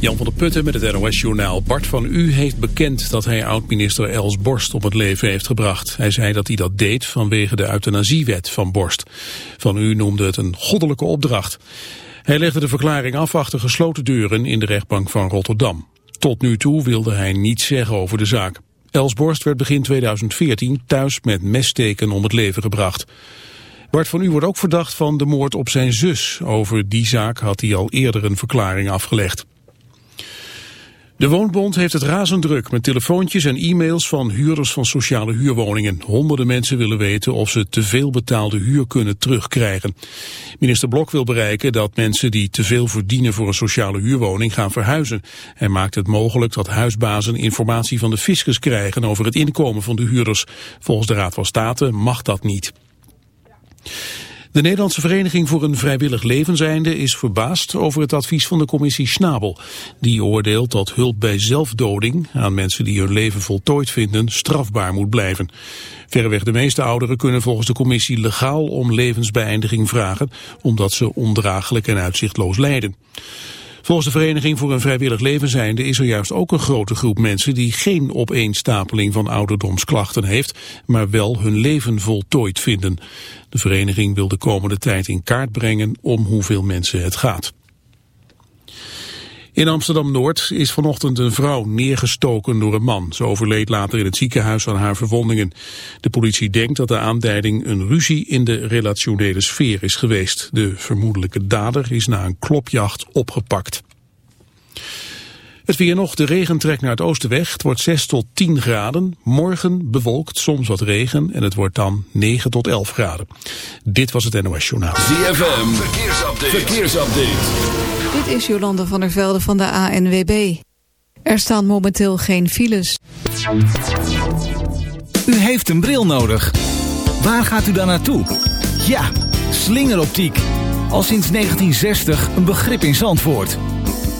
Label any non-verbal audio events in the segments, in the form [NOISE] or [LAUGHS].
Jan van der Putten met het NOS-journaal. Bart van U heeft bekend dat hij oud-minister Els Borst op het leven heeft gebracht. Hij zei dat hij dat deed vanwege de euthanasiewet van Borst. Van U noemde het een goddelijke opdracht. Hij legde de verklaring af achter gesloten deuren in de rechtbank van Rotterdam. Tot nu toe wilde hij niets zeggen over de zaak. Els Borst werd begin 2014 thuis met messteken om het leven gebracht. Bart van U wordt ook verdacht van de moord op zijn zus. Over die zaak had hij al eerder een verklaring afgelegd. De Woonbond heeft het razend druk met telefoontjes en e-mails van huurders van sociale huurwoningen. Honderden mensen willen weten of ze te veel betaalde huur kunnen terugkrijgen. Minister Blok wil bereiken dat mensen die te veel verdienen voor een sociale huurwoning gaan verhuizen. Hij maakt het mogelijk dat huisbazen informatie van de fiscus krijgen over het inkomen van de huurders. Volgens de Raad van State mag dat niet. De Nederlandse Vereniging voor een Vrijwillig Levenseinde is verbaasd over het advies van de commissie Schnabel. Die oordeelt dat hulp bij zelfdoding aan mensen die hun leven voltooid vinden strafbaar moet blijven. Verreweg de meeste ouderen kunnen volgens de commissie legaal om levensbeëindiging vragen, omdat ze ondraaglijk en uitzichtloos lijden. Volgens de Vereniging voor een Vrijwillig Levenseinde is er juist ook een grote groep mensen die geen opeenstapeling van ouderdomsklachten heeft, maar wel hun leven voltooid vinden. De vereniging wil de komende tijd in kaart brengen om hoeveel mensen het gaat. In Amsterdam-Noord is vanochtend een vrouw neergestoken door een man. Ze overleed later in het ziekenhuis aan haar verwondingen. De politie denkt dat de aanleiding een ruzie in de relationele sfeer is geweest. De vermoedelijke dader is na een klopjacht opgepakt. Het weer nog, de regen trekt naar het oosten weg. Het wordt 6 tot 10 graden. Morgen bewolkt, soms wat regen. En het wordt dan 9 tot 11 graden. Dit was het NOS Journaal. ZFM, verkeersupdate. verkeersupdate. Dit is Jolanda van der Velde van de ANWB. Er staan momenteel geen files. U heeft een bril nodig. Waar gaat u dan naartoe? Ja, slingeroptiek. Al sinds 1960 een begrip in Zandvoort.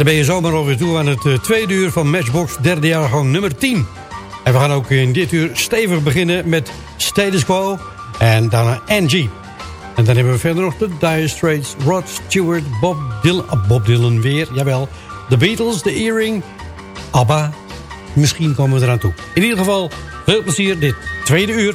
Dan ben je zomaar alweer toe aan het uh, tweede uur van Matchbox derde jaargang nummer 10. En we gaan ook in dit uur stevig beginnen met Status Quo en daarna Angie. En dan hebben we verder nog de Dire Straits, Rod Stewart, Bob Dylan, uh, Bob Dylan weer, jawel. The Beatles, The Earring, ABBA. Misschien komen we eraan toe. In ieder geval, veel plezier dit tweede uur.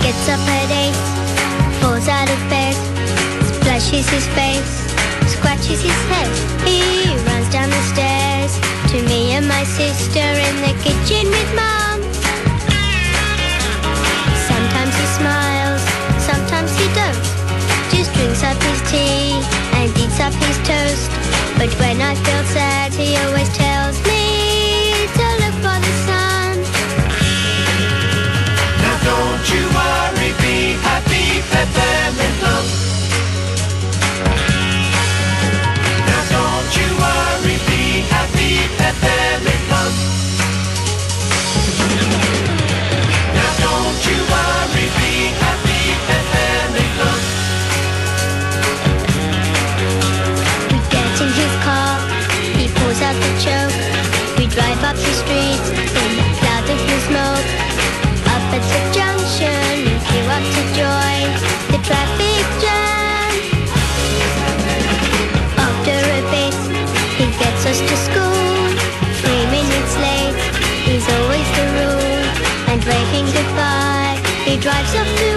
Gets up at eight, falls out of bed, splashes his face, scratches his head. He runs down the stairs to me and my sister in the kitchen with mom. Sometimes he smiles, sometimes he don't. Just drinks up his tea and eats up his toast. But when I feel sad, he always tells Pepe Mendoza. drives a few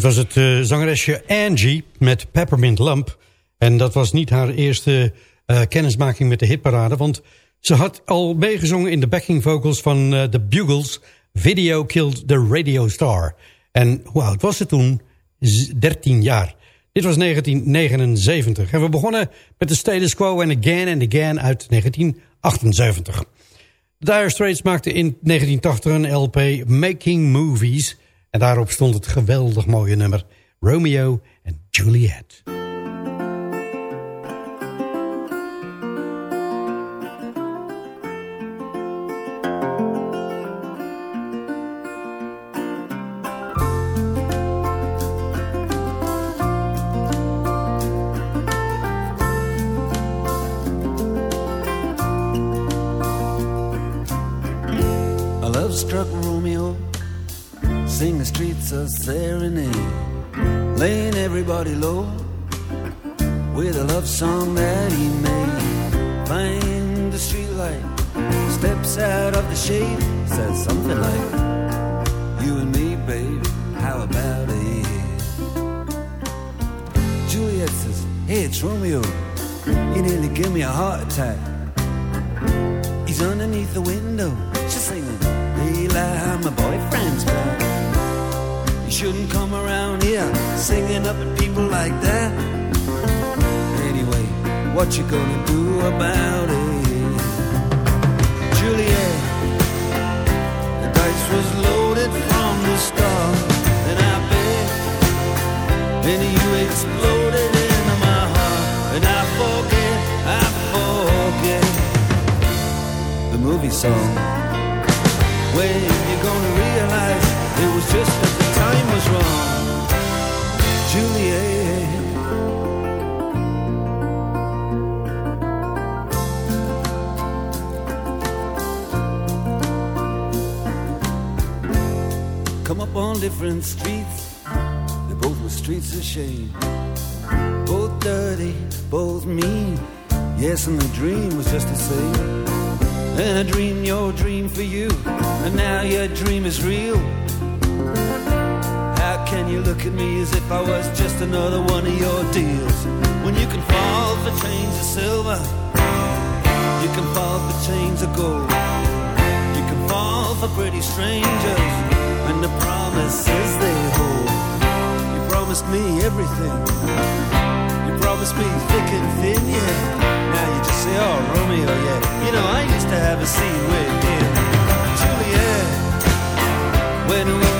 Dit was het eh, zangeresje Angie met Peppermint Lump. En dat was niet haar eerste eh, kennismaking met de hitparade... want ze had al meegezongen in de backing vocals van eh, The Bugles... Video Killed the Radio Star. En hoe oud was ze toen? Z 13 jaar. Dit was 1979. En we begonnen met de Status Quo en Again and Again uit 1978. De Dire Straits maakte in 1980 een LP Making Movies... En daarop stond het geweldig mooie nummer Romeo en Juliet. Love struck Romeo, sing the streets a serenade, laying everybody low with a love song that he made. Find the streetlight, steps out of the shade, says something like, You and me, babe, how about it? Juliet says, Hey, it's Romeo, you nearly give me a heart attack. He's underneath the window. She's singing, Eli, my boyfriend's back. Shouldn't come around here singing up at people like that. Anyway, what you gonna do about it? Juliet, the dice was loaded from the start. And I bet, and you exploded into my heart. And I forget, I forget the movie song. When you gonna realize it was just time was wrong, Juliet? Come up on different streets. They both were streets of shame. Both dirty, both mean. Yes, and the dream was just the same. And I dreamed your dream for you, and now your dream is real. You look at me as if I was just another one of your deals? When you can fall for chains of silver, you can fall for chains of gold. You can fall for pretty strangers, and the promises they hold. You promised me everything. You promised me thick and thin, yeah. Now you just say, oh, Romeo, yeah. You know, I used to have a scene with him. Juliet, when we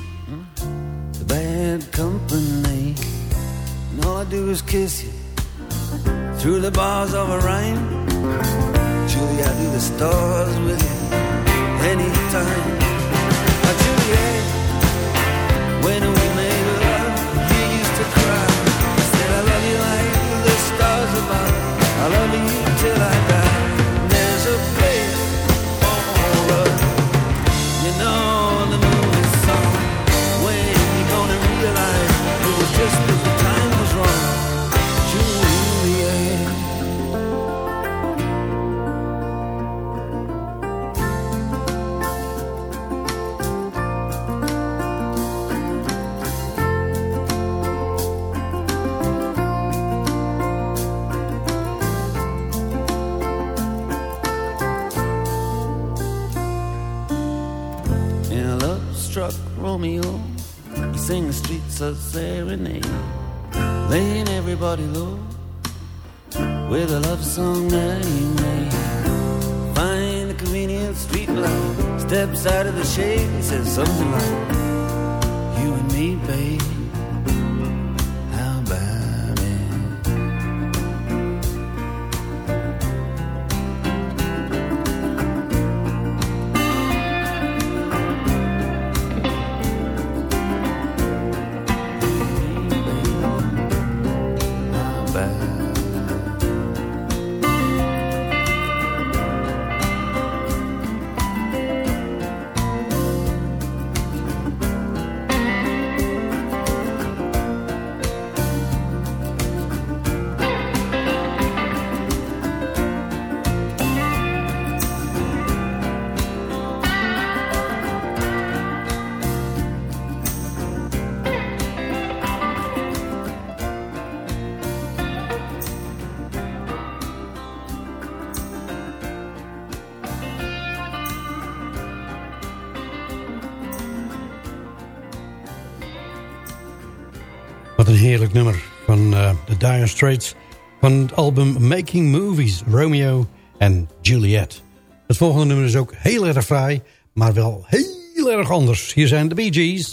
do is kiss you through the bars of a rhyme. Julie, I do the stars with you anytime. Now, Juliet, when we made love, you used to cry. I said, I love you like the stars above. I love you till I die. There's a place for us. You know sing the streets of serenade, laying everybody low with a love song that he made. Find a convenient street light, steps out of the shade, he says something like, "You and me, babe, Van het album Making Movies, Romeo en Juliet. Het volgende nummer is ook heel erg fraai, maar wel heel erg anders. Hier zijn de Bee Gees.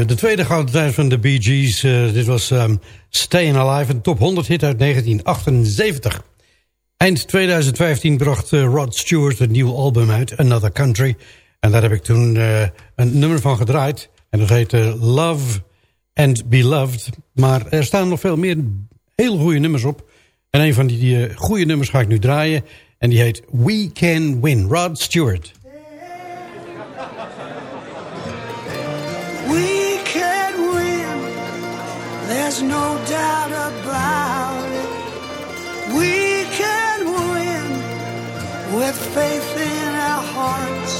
De tweede gouden tijd van de Bee Gees. eh, dit was um, Stayin' Alive, een top 100 hit uit 1978. Eind 2015 bracht eh, Rod Stewart een nieuw album uit, Another Country. En daar heb ik toen eh, een nummer van gedraaid. En dat heette Love and Beloved. Maar er staan nog veel meer heel goede nummers op. En een van die goede nummers ga ik nu draaien. En die heet We Can Win, Rod Stewart. There's no doubt about it. We can win with faith in our hearts.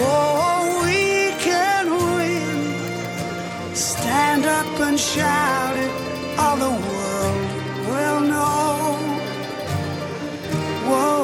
Oh, we can win. Stand up and shout it. All the world will know. Whoa.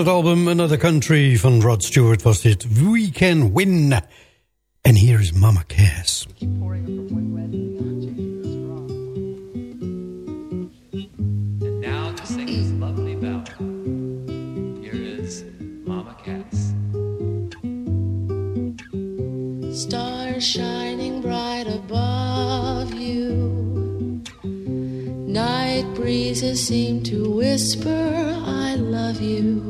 Het album Another Country van Rod Stewart was dit We Can Win. En hier Mama Cass. And now to sing this lovely ballad. Here is Mama Cass. Stars shining bright above you. Night breezes seem to whisper, I love you.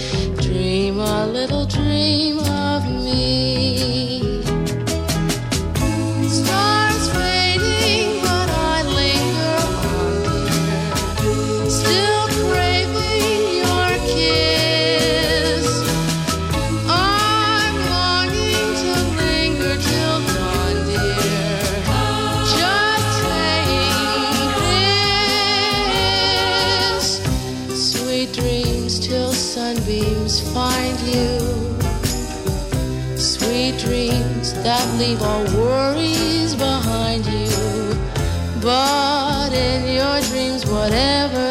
Sweet dreams till sunbeams find you. Sweet dreams that leave all worries behind you. But in your dreams, whatever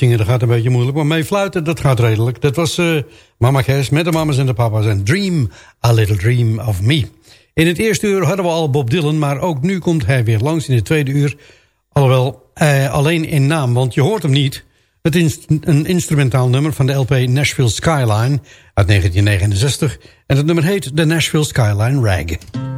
Meezingen, dat gaat een beetje moeilijk, maar mee fluiten, dat gaat redelijk. Dat was eh, Mama Gers met de mamas en de papa's en Dream, a little dream of me. In het eerste uur hadden we al Bob Dylan, maar ook nu komt hij weer langs in het tweede uur. Alhoewel, eh, alleen in naam, want je hoort hem niet. Het is een instrumentaal nummer van de LP Nashville Skyline uit 1969. En het nummer heet de Nashville Skyline Rag.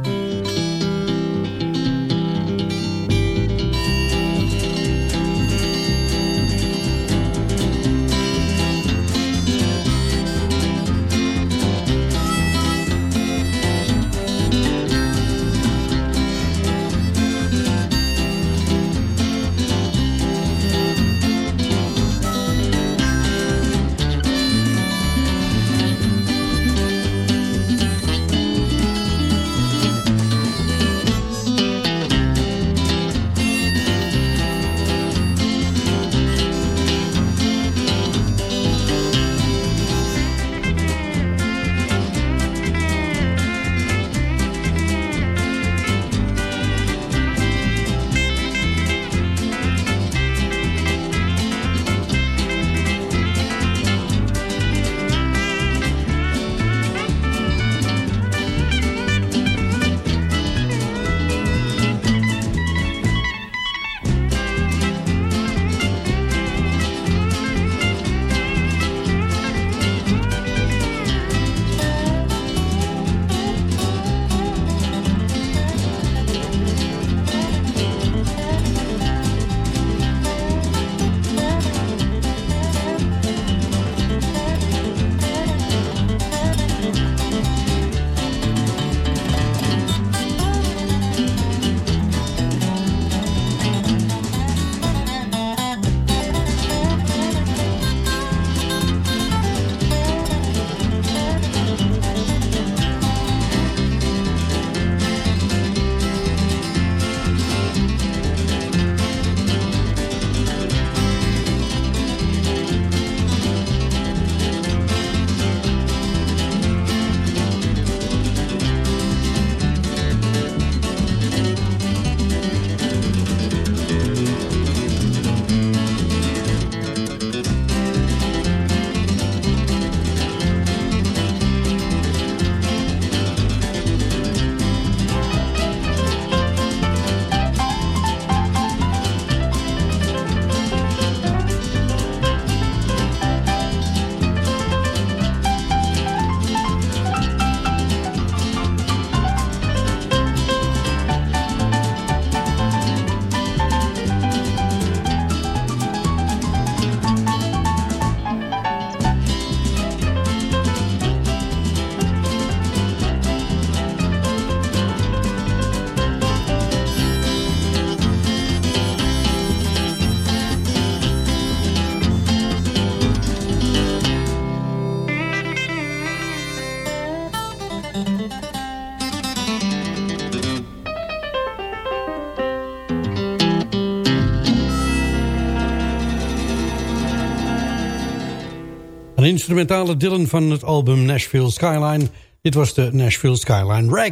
instrumentale Dylan van het album Nashville Skyline. Dit was de Nashville Skyline Rag.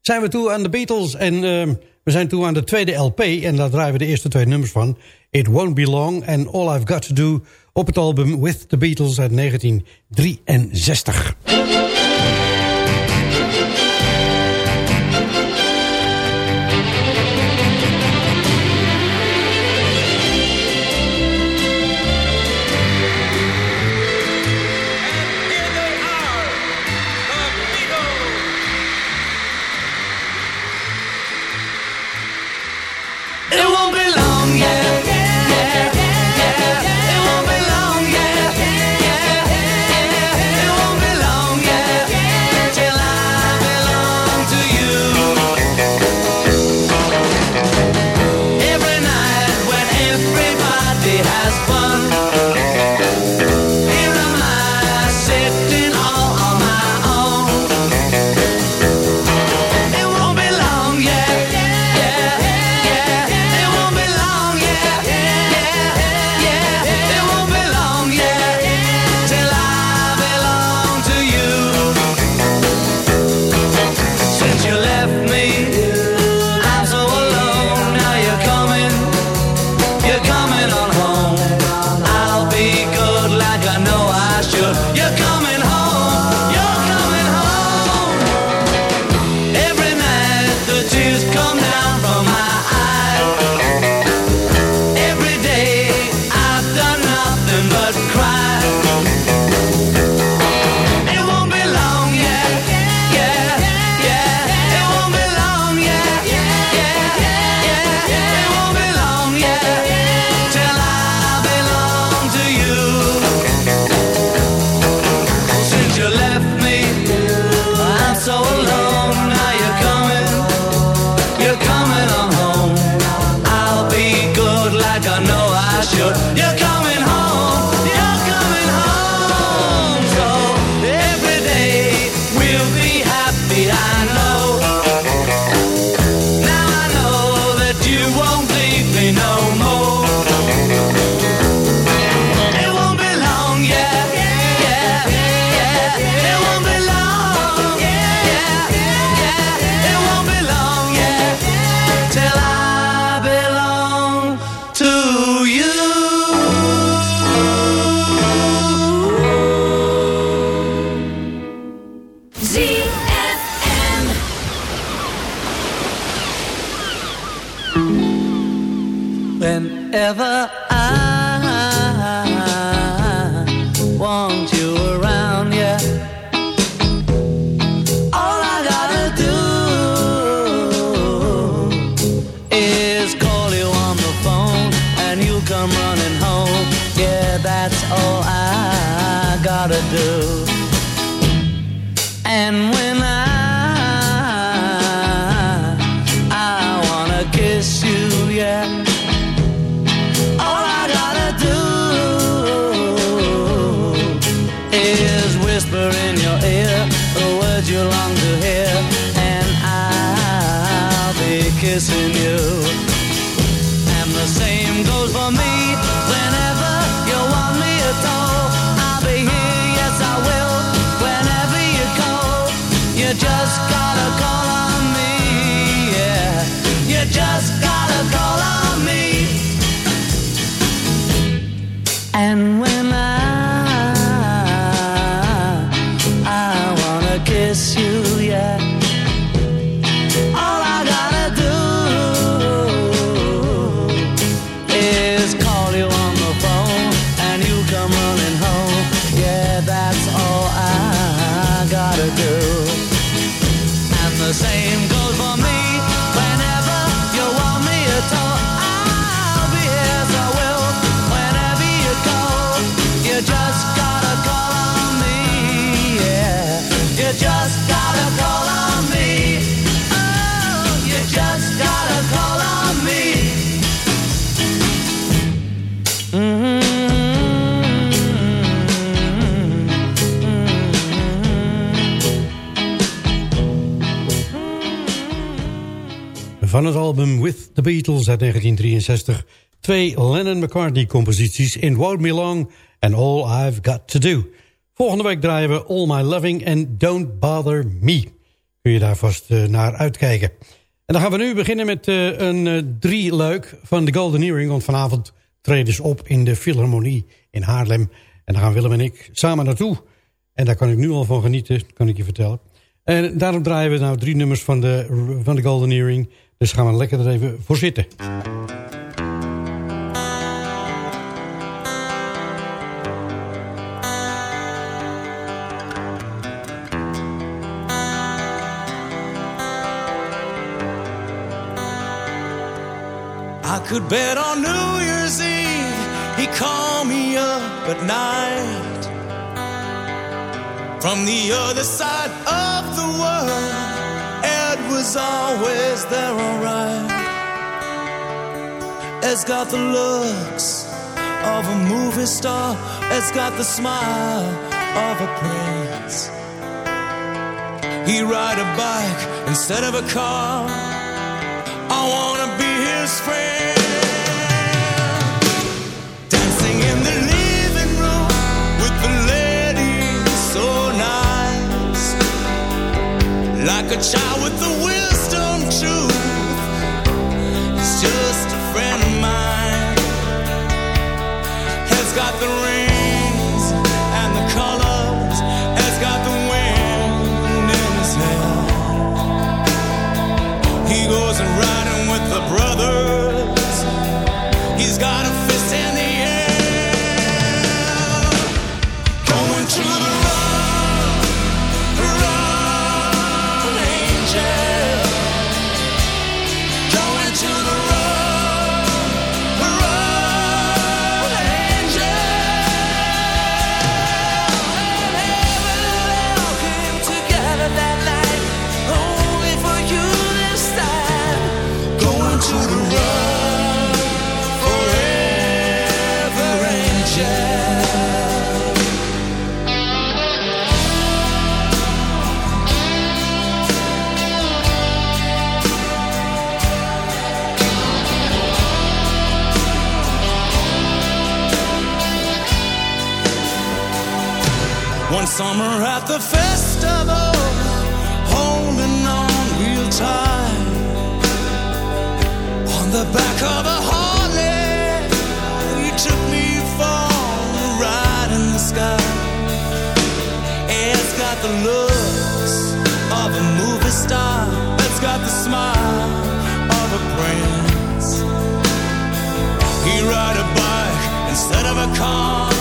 Zijn we toe aan de Beatles en ehm, we zijn toe aan de tweede LP... en daar draaien we de eerste twee nummers van. It Won't Be Long and All I've Got To Do... op het album With The Beatles uit 1963. album With the Beatles uit 1963... twee Lennon-McCartney-composities in Won't Me Long en All I've Got To Do. Volgende week draaien we All My Loving and Don't Bother Me. Kun je daar vast eh, naar uitkijken. En dan gaan we nu beginnen met eh, een eh, drie leuk van de Golden Earring... want vanavond treden ze op in de Philharmonie in Haarlem... En daar gaan Willem en ik samen naartoe. En daar kan ik nu al van genieten, kan ik je vertellen. En daarom draaien we nou drie nummers van de, van de Golden Earring. Dus gaan we lekker er even voor zitten. I could bet on New Year's Eve he called me up at night from the other side of the world. Was always there, alright. Ed's got the looks of a movie star. Ed's got the smile of a prince. He ride a bike instead of a car. I wanna be his friend. Like a child with the wisdom truth. He's just a friend of mine. Has got the rings instead of a car.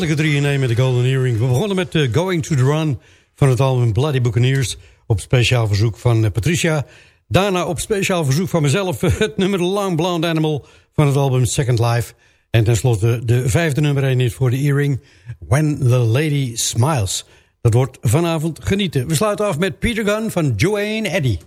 heerlijke 3 in 1 met de Golden Earring. We begonnen met uh, Going to the Run van het album Bloody Buccaneers... op speciaal verzoek van eh, Patricia. Daarna op speciaal verzoek van mezelf [LAUGHS] het nummer Long Blonde Animal... van het album Second Life. En tenslotte de vijfde nummer 1 is voor de Earring... When the Lady Smiles. Dat wordt vanavond genieten. We sluiten af met Peter Gunn van Joanne Eddy.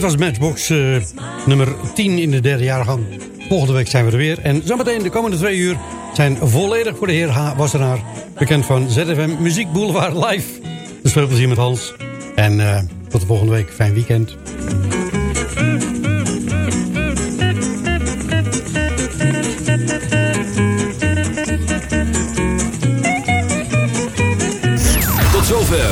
Dit was Matchbox eh, nummer 10 in de derde jaargang. Volgende week zijn we er weer. En zometeen de komende twee uur zijn volledig voor de heer H. Wassenaar. Bekend van ZFM Muziek Boulevard Live. Dus veel plezier met Hans. En eh, tot de volgende week. Fijn weekend.